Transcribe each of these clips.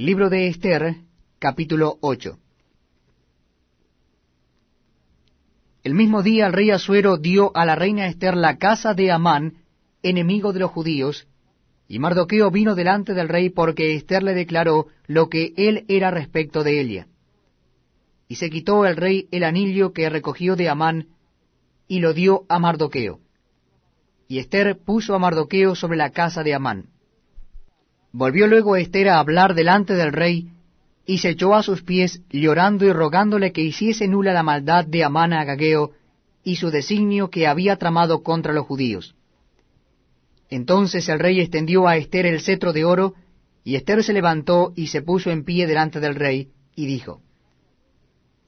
Libro de Esther, capítulo 8. El mismo día el rey Asuero dio a la reina Esther la casa de Amán, enemigo de los judíos, y Mardoqueo vino delante del rey porque Esther le declaró lo que él era respecto de ella. Y se quitó el rey el anillo que recogió de Amán, y lo dio a Mardoqueo. Y Esther puso a Mardoqueo sobre la casa de Amán. Volvió luego Esther a hablar delante del rey, y se echó a sus pies, llorando y rogándole que hiciese nula la maldad de Amán Agageo y su designio que había tramado contra los judíos. Entonces el rey extendió a Esther el cetro de oro, y Esther se levantó y se puso en pie delante del rey, y dijo,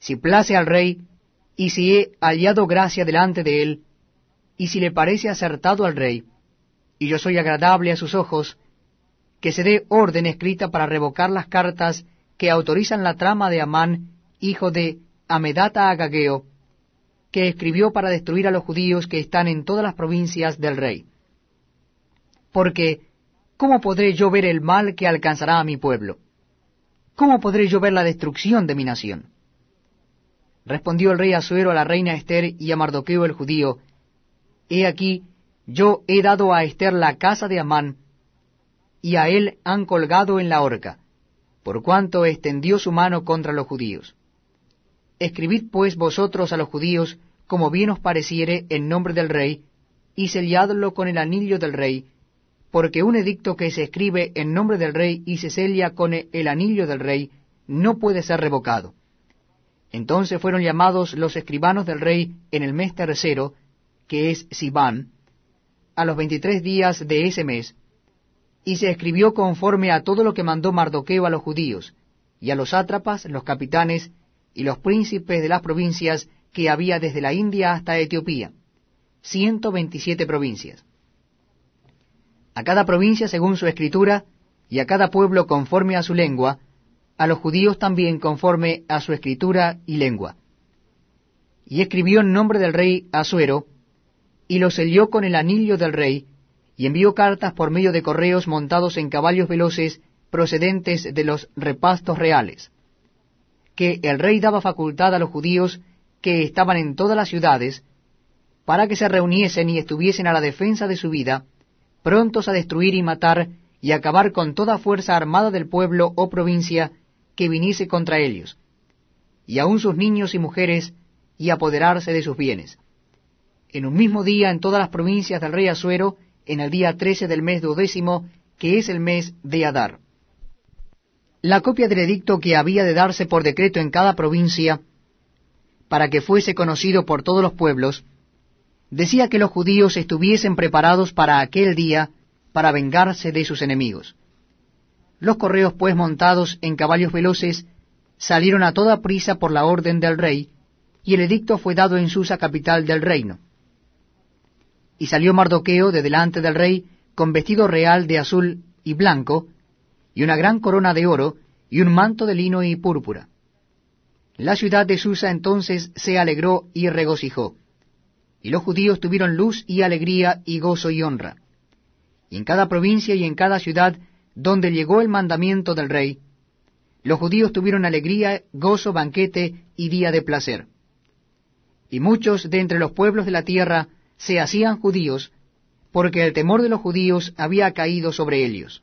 Si place al rey, y si he hallado gracia delante de él, y si le parece acertado al rey, y yo soy agradable a sus ojos, que se dé orden escrita para revocar las cartas que autorizan la trama de Amán, hijo de Amedata Agageo, que escribió para destruir a los judíos que están en todas las provincias del rey porque ¿cómo podré yo ver el mal que alcanzará a mi pueblo? ¿Cómo podré yo ver la destrucción de mi nación? Respondió el rey Asuero a la reina Esther y a Mardoqueo el judío, He aquí, yo he dado a Esther la casa de Amán, y a él han colgado en la horca, por cuanto extendió su mano contra los judíos. Escribid pues vosotros a los judíos como bien os pareciere en nombre del rey, y selladlo con el anillo del rey, porque un edicto que se escribe en nombre del rey y se sella con el anillo del rey no puede ser revocado. Entonces fueron llamados los escribanos del rey en el mes tercero, que es Sibán, a los veintitrés días de ese mes, y se escribió conforme a todo lo que mandó Mardoqueo a los judíos, y a los sátrapas, los capitanes, y los príncipes de las provincias que había desde la India hasta Etiopía, ciento veintisiete provincias a cada provincia según su escritura, y a cada pueblo conforme a su lengua, a los judíos también conforme a su escritura y lengua. Y escribió en nombre del rey Asuero, y lo selló con el anillo del rey, y envió cartas por medio de correos montados en caballos veloces procedentes de los repastos reales, que el rey daba facultad a los judíos que estaban en todas las ciudades, para que se reuniesen y estuviesen a la defensa de su vida, prontos a destruir y matar y acabar con toda fuerza armada del pueblo o provincia que viniese contra ellos, y aun sus niños y mujeres, y apoderarse de sus bienes. En un mismo día en todas las provincias del rey Asuero, en el día trece del mes duodécimo, que es el mes de Adar. La copia del edicto que había de darse por decreto en cada provincia, para que fuese conocido por todos los pueblos, decía que los judíos estuviesen preparados para aquel día para vengarse de sus enemigos. Los correos, pues montados en caballos veloces, salieron a toda prisa por la orden del rey, y el edicto fue dado en Susa, capital del reino. Y salió Mardoqueo de delante del rey con vestido real de azul y blanco, y una gran corona de oro, y un manto de lino y púrpura. La ciudad de Susa entonces se alegró y regocijó y los judíos tuvieron luz y alegría y gozo y honra. Y en cada provincia y en cada ciudad donde llegó el mandamiento del rey, los judíos tuvieron alegría, gozo, banquete y día de placer. Y muchos de entre los pueblos de la tierra se hacían judíos, porque el temor de los judíos había caído sobre ellos.